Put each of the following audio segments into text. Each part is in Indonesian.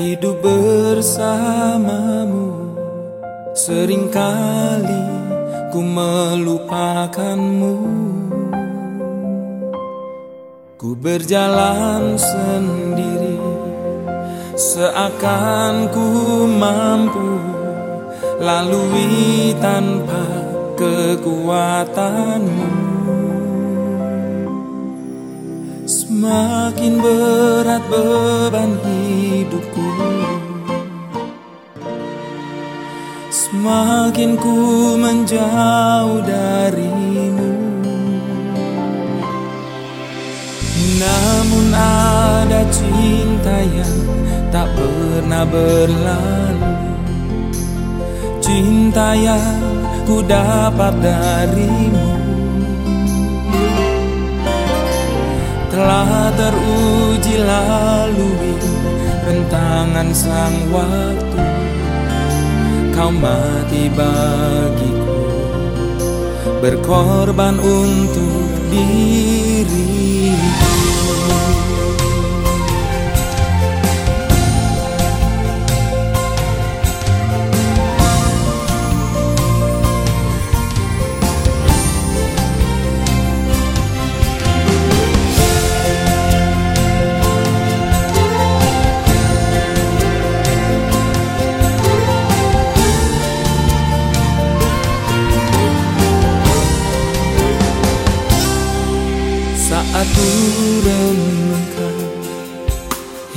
hidup bersamamu. Seringkali ku melupakanmu. Ku berjalan sendiri Seakan ku mampu Lalui tanpa kekuatanmu Semakin berat beban hidupku. Semakin ku menjauh darimu. Namun ada cinta yang tak pernah berlalu. Cinta yang ku dapat darimu telah teruji lalui rentangan sang waktu. Kau mati bagiku berkorban untuk diriku saat ku renungkan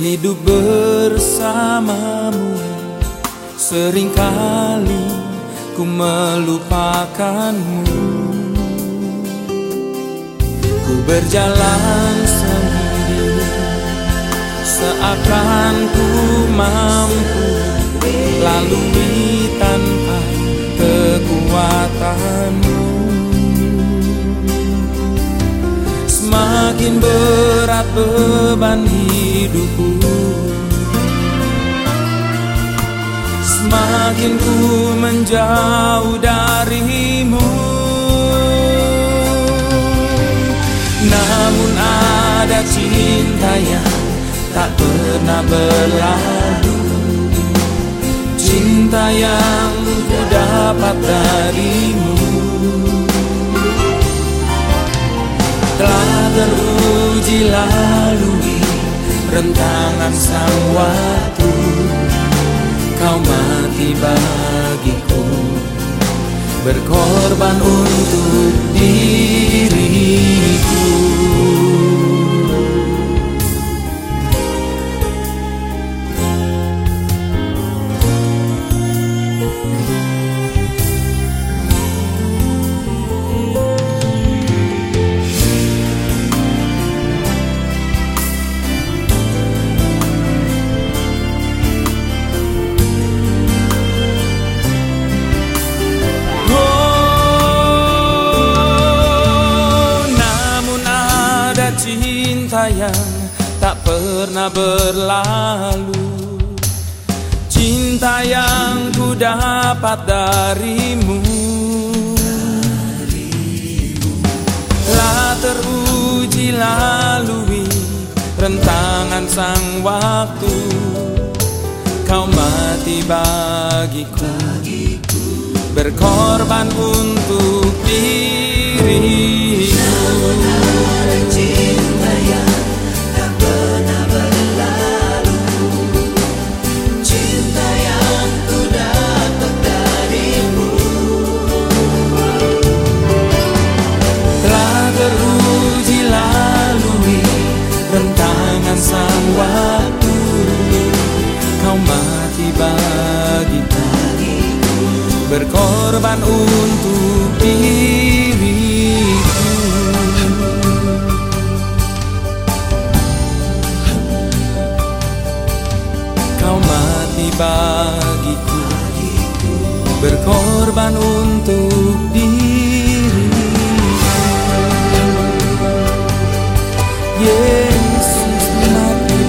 hidup bersamamu. Seringkali ku melupakanmu. Ku berjalan sendiri. Seakan ku berat beban hidupku. Semakin ku menjauh darimu. Namun ada cinta yang tak pernah berlalu. Cinta yang ku dapat darimu. Telah teruji lalui rentangan sang waktu kau mati bagiku berkorban untuk diriku yang tak pernah berlalu. Cinta yang ku dapat darimu. Telah teruji lalui rentangan sang waktu. Kau mati bagiku berkorban untuk dirimu berkorban untuk diriku. Kau mati bagiku berkorban untuk diriku. Yesus mati